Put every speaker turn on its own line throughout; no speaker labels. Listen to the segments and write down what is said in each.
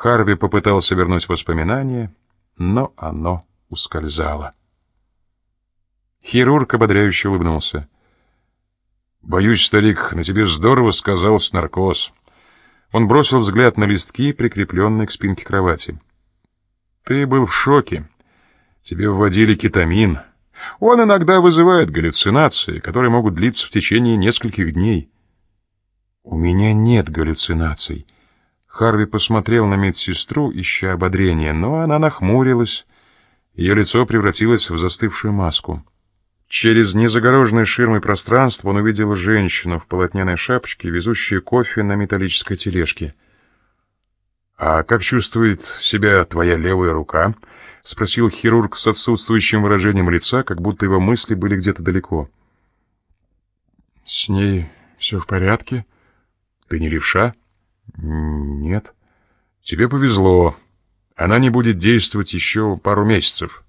Харви попытался вернуть воспоминания, но оно ускользало. Хирург ободряюще улыбнулся. «Боюсь, старик, на тебе здорово сказался наркоз». Он бросил взгляд на листки, прикрепленные к спинке кровати. «Ты был в шоке. Тебе вводили кетамин. Он иногда вызывает галлюцинации, которые могут длиться в течение нескольких дней». «У меня нет галлюцинаций». Харви посмотрел на медсестру, ища ободрения, но она нахмурилась. Ее лицо превратилось в застывшую маску. Через незагороженное ширмой пространство он увидел женщину в полотняной шапочке, везущую кофе на металлической тележке. «А как чувствует себя твоя левая рука?» — спросил хирург с отсутствующим выражением лица, как будто его мысли были где-то далеко. «С ней все в порядке? Ты не левша?» «Нет». «Тебе повезло. Она не будет действовать еще пару месяцев».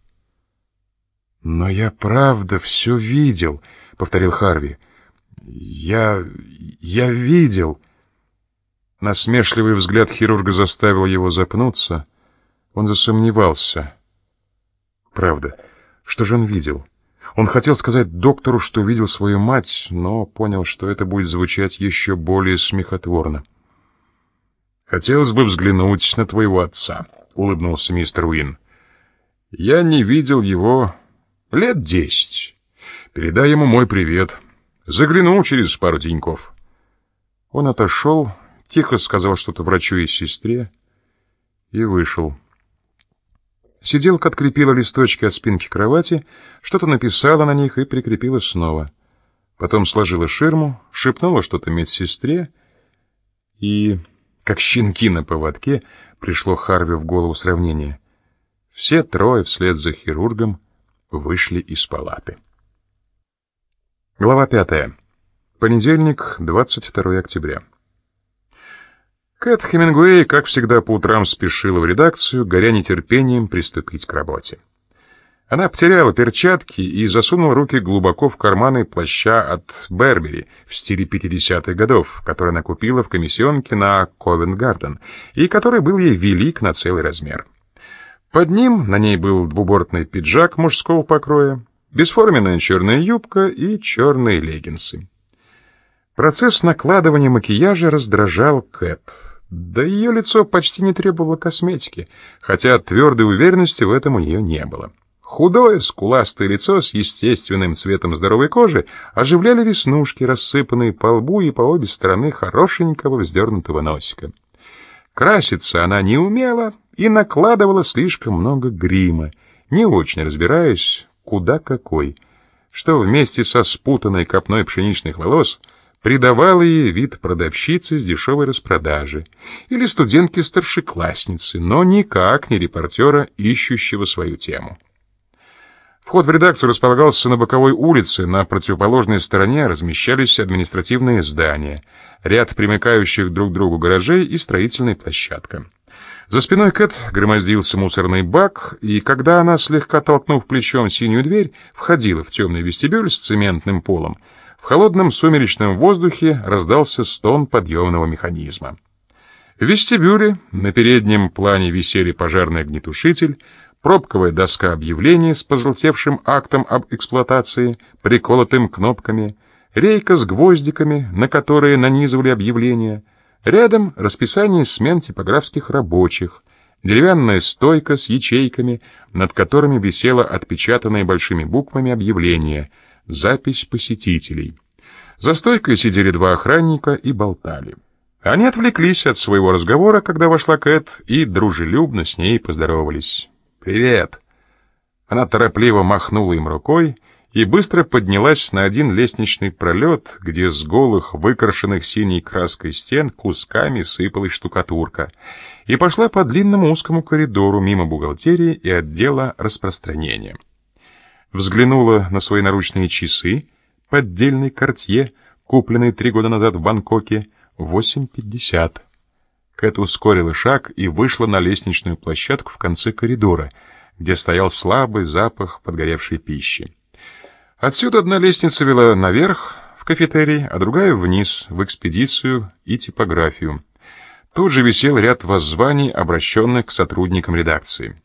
«Но я правда все видел», — повторил Харви. «Я... я видел...» Насмешливый взгляд хирурга заставил его запнуться. Он засомневался. «Правда, что же он видел?» Он хотел сказать доктору, что видел свою мать, но понял, что это будет звучать еще более смехотворно. «Хотелось бы взглянуть на твоего отца», — улыбнулся мистер Уин. «Я не видел его Лет десять. Передай ему мой привет. Заглянул через пару деньков. Он отошел, тихо сказал что-то врачу и сестре и вышел. Сиделка открепила листочки от спинки кровати, что-то написала на них и прикрепила снова. Потом сложила ширму, шепнула что-то медсестре, и, как щенки на поводке, пришло Харви в голову сравнение. Все трое вслед за хирургом вышли из палаты. Глава пятая. Понедельник, 22 октября. Кэт Хемингуэй, как всегда, по утрам спешила в редакцию, горя нетерпением приступить к работе. Она потеряла перчатки и засунула руки глубоко в карманы плаща от Бербери в стиле 50-х годов, который она купила в комиссионке на Ковент-Гарден, и который был ей велик на целый размер. Под ним на ней был двубортный пиджак мужского покроя, бесформенная черная юбка и черные леггинсы. Процесс накладывания макияжа раздражал Кэт. Да ее лицо почти не требовало косметики, хотя твердой уверенности в этом у нее не было. Худое, скуластое лицо с естественным цветом здоровой кожи оживляли веснушки, рассыпанные по лбу и по обе стороны хорошенького вздернутого носика. Краситься она не умела, и накладывала слишком много грима, не очень разбираясь, куда какой, что вместе со спутанной копной пшеничных волос придавало ей вид продавщицы с дешевой распродажи или студентки-старшеклассницы, но никак не репортера, ищущего свою тему. Вход в редакцию располагался на боковой улице, на противоположной стороне размещались административные здания, ряд примыкающих друг к другу гаражей и строительная площадка. За спиной Кэт громоздился мусорный бак, и когда она, слегка толкнув плечом синюю дверь, входила в темный вестибюль с цементным полом, в холодном сумеречном воздухе раздался стон подъемного механизма. В вестибюле на переднем плане висели пожарный огнетушитель, пробковая доска объявлений с пожелтевшим актом об эксплуатации, приколотым кнопками, рейка с гвоздиками, на которые нанизывали объявления — Рядом расписание смен типографских рабочих, деревянная стойка с ячейками, над которыми висело отпечатанное большими буквами объявление «Запись посетителей». За стойкой сидели два охранника и болтали. Они отвлеклись от своего разговора, когда вошла Кэт, и дружелюбно с ней поздоровались. «Привет!» Она торопливо махнула им рукой, и быстро поднялась на один лестничный пролет, где с голых, выкрашенных синей краской стен кусками сыпалась штукатурка, и пошла по длинному узкому коридору мимо бухгалтерии и отдела распространения. Взглянула на свои наручные часы, поддельный кортье, купленный три года назад в Бангкоке, 8.50. Кэт ускорила шаг и вышла на лестничную площадку в конце коридора, где стоял слабый запах подгоревшей пищи. Отсюда одна лестница вела наверх, в кафетерий, а другая вниз, в экспедицию и типографию. Тут же висел ряд воззваний, обращенных к сотрудникам редакции.